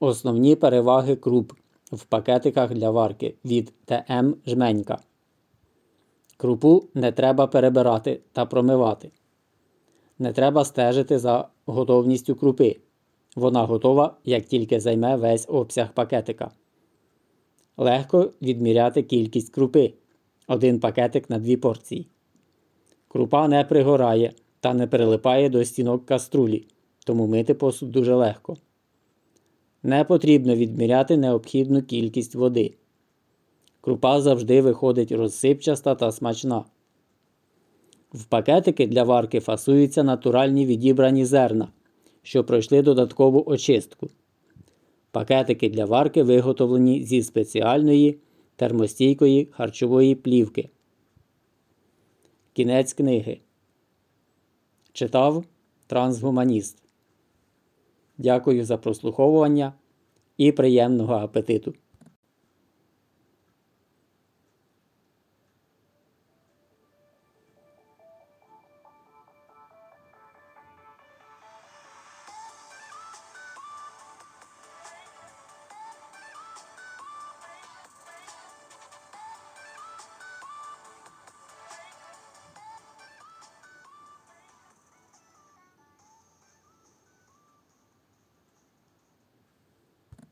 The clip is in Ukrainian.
Основні переваги круп в пакетиках для варки від ТМ Жменька. Крупу не треба перебирати та промивати. Не треба стежити за готовністю крупи. Вона готова, як тільки займе весь обсяг пакетика. Легко відміряти кількість крупи. Один пакетик на дві порції. Крупа не пригорає та не прилипає до стінок каструлі, тому мити посуд дуже легко. Не потрібно відміряти необхідну кількість води. Крупа завжди виходить розсипчаста та смачна. В пакетики для варки фасуються натуральні відібрані зерна, що пройшли додаткову очистку. Пакетики для варки виготовлені зі спеціальної термостійкої харчової плівки. Кінець книги. Читав Трансгуманіст. Дякую за прослуховування і приємного апетиту!